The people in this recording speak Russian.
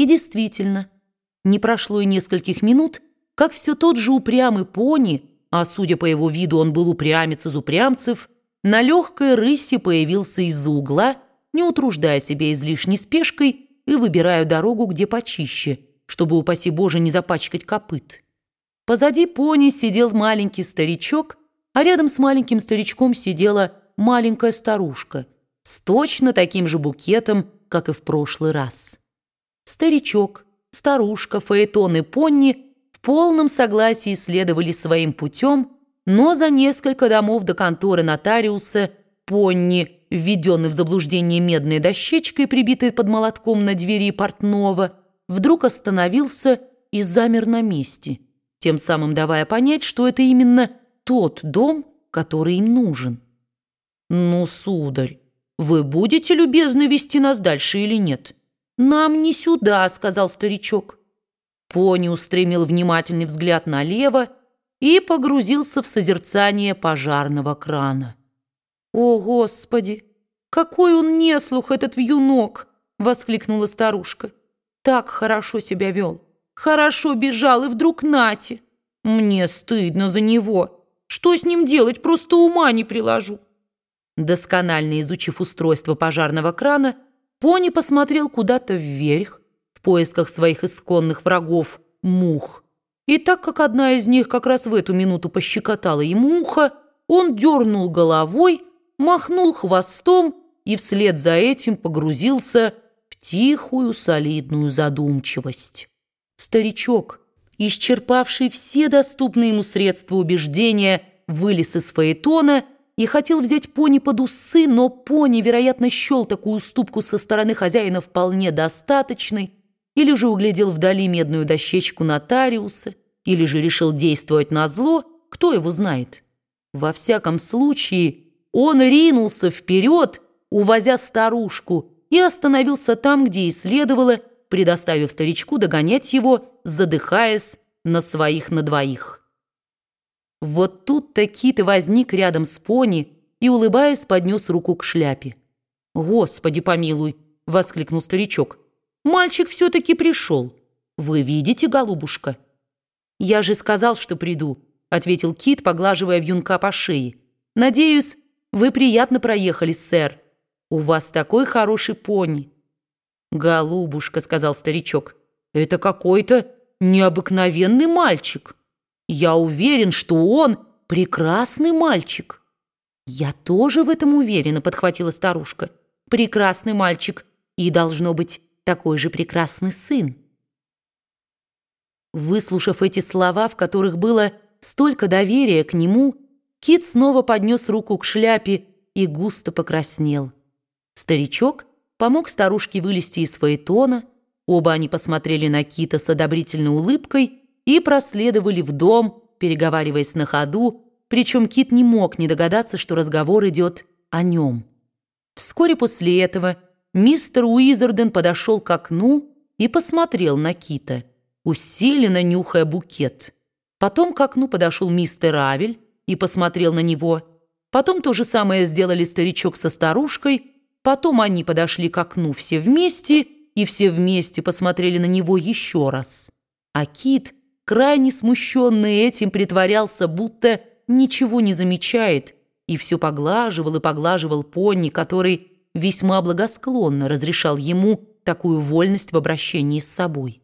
И действительно, не прошло и нескольких минут, как все тот же упрямый пони, а судя по его виду он был упрямец из упрямцев, на легкой рысе появился из-за угла, не утруждая себя излишней спешкой и выбирая дорогу, где почище, чтобы, упаси Боже, не запачкать копыт. Позади пони сидел маленький старичок, а рядом с маленьким старичком сидела маленькая старушка с точно таким же букетом, как и в прошлый раз. Старичок, старушка, Фаэтон и Понни в полном согласии следовали своим путем, но за несколько домов до конторы нотариуса Понни, введенный в заблуждение медной дощечкой, прибитой под молотком на двери портного, вдруг остановился и замер на месте, тем самым давая понять, что это именно тот дом, который им нужен. «Ну, сударь, вы будете любезны вести нас дальше или нет?» «Нам не сюда», — сказал старичок. Пони устремил внимательный взгляд налево и погрузился в созерцание пожарного крана. «О, Господи! Какой он неслух, этот вьюнок!» — воскликнула старушка. «Так хорошо себя вел, хорошо бежал, и вдруг нате! Мне стыдно за него! Что с ним делать, просто ума не приложу!» Досконально изучив устройство пожарного крана, Пони посмотрел куда-то вверх, в поисках своих исконных врагов, мух. И так как одна из них как раз в эту минуту пощекотала ему ухо, он дернул головой, махнул хвостом и вслед за этим погрузился в тихую солидную задумчивость. Старичок, исчерпавший все доступные ему средства убеждения, вылез из фаэтона и хотел взять пони под усы, но пони, вероятно, счел такую уступку со стороны хозяина вполне достаточной, или же углядел вдали медную дощечку нотариуса, или же решил действовать на зло, кто его знает. Во всяком случае, он ринулся вперед, увозя старушку, и остановился там, где и следовало, предоставив старичку догонять его, задыхаясь на своих на двоих. Вот тут-то Кит возник рядом с пони и, улыбаясь, поднес руку к шляпе. «Господи помилуй!» — воскликнул старичок. Мальчик все-таки пришел. Вы видите, голубушка?» «Я же сказал, что приду», — ответил Кит, поглаживая вьюнка по шее. «Надеюсь, вы приятно проехали, сэр. У вас такой хороший пони». «Голубушка», — сказал старичок, — «это какой-то необыкновенный мальчик. Я уверен, что он прекрасный мальчик». «Я тоже в этом уверена», — подхватила старушка. «Прекрасный мальчик. И, должно быть, такой же прекрасный сын. Выслушав эти слова, в которых было столько доверия к нему, Кит снова поднес руку к шляпе и густо покраснел. Старичок помог старушке вылезти из фаэтона, оба они посмотрели на Кита с одобрительной улыбкой и проследовали в дом, переговариваясь на ходу, причем Кит не мог не догадаться, что разговор идет о нем. Вскоре после этого мистер Уизерден подошел к окну и посмотрел на Кита, усиленно нюхая букет. Потом к окну подошел мистер Авель и посмотрел на него. Потом то же самое сделали старичок со старушкой. Потом они подошли к окну все вместе и все вместе посмотрели на него еще раз. А Кит, крайне смущенный этим, притворялся, будто ничего не замечает, и все поглаживал и поглаживал пони, который весьма благосклонно разрешал ему такую вольность в обращении с собой.